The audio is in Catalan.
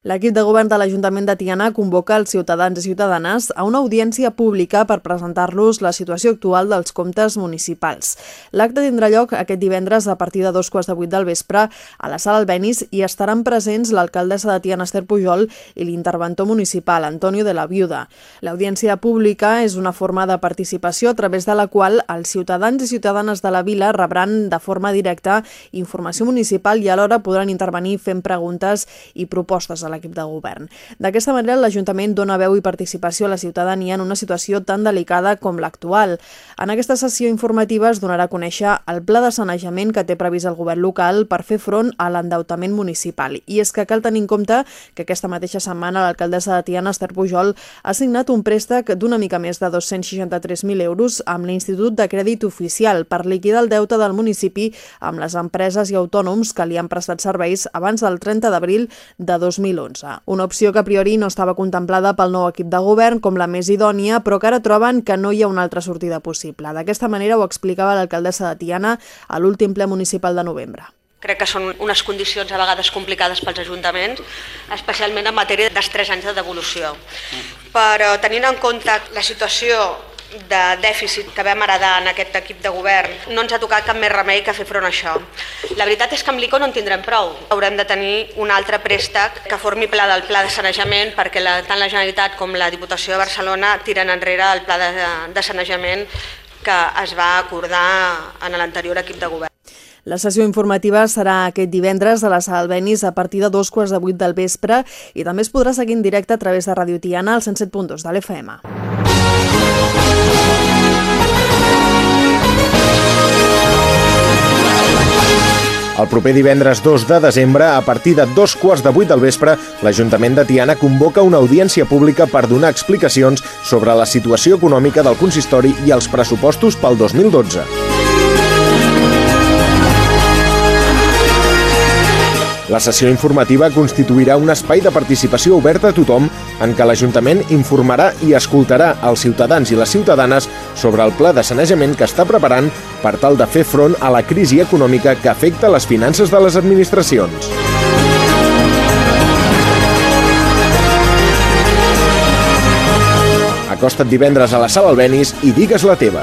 L'equip de govern de l'Ajuntament de Tiana convoca els ciutadans i ciutadanes a una audiència pública per presentar-los la situació actual dels comptes municipals. L'acte tindrà lloc aquest divendres a partir de dos quarts de vuit del vespre a la sala Albenis i estaran presents l'alcaldessa de Tiana, Esther Pujol, i l'interventor municipal, Antonio de la Viuda. L'audiència pública és una forma de participació a través de la qual els ciutadans i ciutadanes de la vila rebran de forma directa informació municipal i alhora podran intervenir fent preguntes i propostes l'equip de govern. D'aquesta manera, l'Ajuntament dona veu i participació a la ciutadania en una situació tan delicada com l'actual. En aquesta sessió informativa es donarà a conèixer el pla de sanejament que té previst el govern local per fer front a l'endeutament municipal. I és que cal tenir en compte que aquesta mateixa setmana l'alcaldessa de Tiana, Esther Pujol, ha signat un préstec d'una mica més de 263.000 euros amb l'Institut de Crèdit Oficial per liquidar el deute del municipi amb les empreses i autònoms que li han prestat serveis abans del 30 d'abril de 2011. 2011. Una opció que a priori no estava contemplada pel nou equip de govern com la més idònia, però que ara troben que no hi ha una altra sortida possible. D'aquesta manera ho explicava l'alcaldessa de Tiana a l'últim ple municipal de novembre. Crec que són unes condicions a vegades complicades pels ajuntaments, especialment en matèria dels 3 anys de devolució. Però tenint en compte la situació de dèficit que vam heredar en aquest equip de govern, no ens ha tocat cap més remei que fer front a això. La veritat és que amb l'ICO no en tindrem prou. Haurem de tenir un altre préstec que formi pla del pla de sanejament perquè la, tant la Generalitat com la Diputació de Barcelona tiren enrere el pla de, de sanejament que es va acordar en l'anterior equip de govern. La sessió informativa serà aquest divendres a la sala Albenis a partir de dos quarts de vuit del vespre i també es podrà seguir en directe a través de Radio Tiana al 107.2 de l'FM. El proper divendres 2 de desembre, a partir de dos quarts de vuit del vespre, l'Ajuntament de Tiana convoca una audiència pública per donar explicacions sobre la situació econòmica del consistori i els pressupostos pel 2012. La sessió informativa constituirà un espai de participació obert a tothom en què l'Ajuntament informarà i escoltarà els ciutadans i les ciutadanes sobre el pla de sanejament que està preparant per tal de fer front a la crisi econòmica que afecta les finances de les administracions. Acosta't divendres a la sala Albenis i digues la teva.